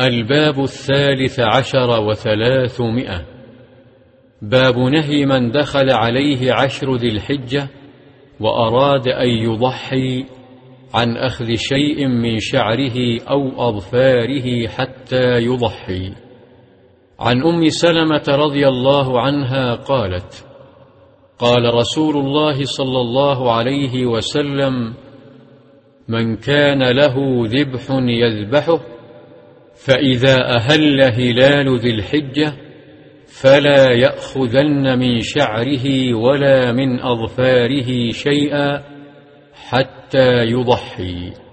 الباب الثالث عشر وثلاثمائة. باب نهي من دخل عليه عشر ذي الحجة وأراد أن يضحي عن أخذ شيء من شعره أو أظفاره حتى يضحي. عن أم سلمة رضي الله عنها قالت قال رسول الله صلى الله عليه وسلم من كان له ذبح يذبحه فإذا أهل هلال ذي الحجة فلا يأخذن من شعره ولا من أظفاره شيئا حتى يضحي.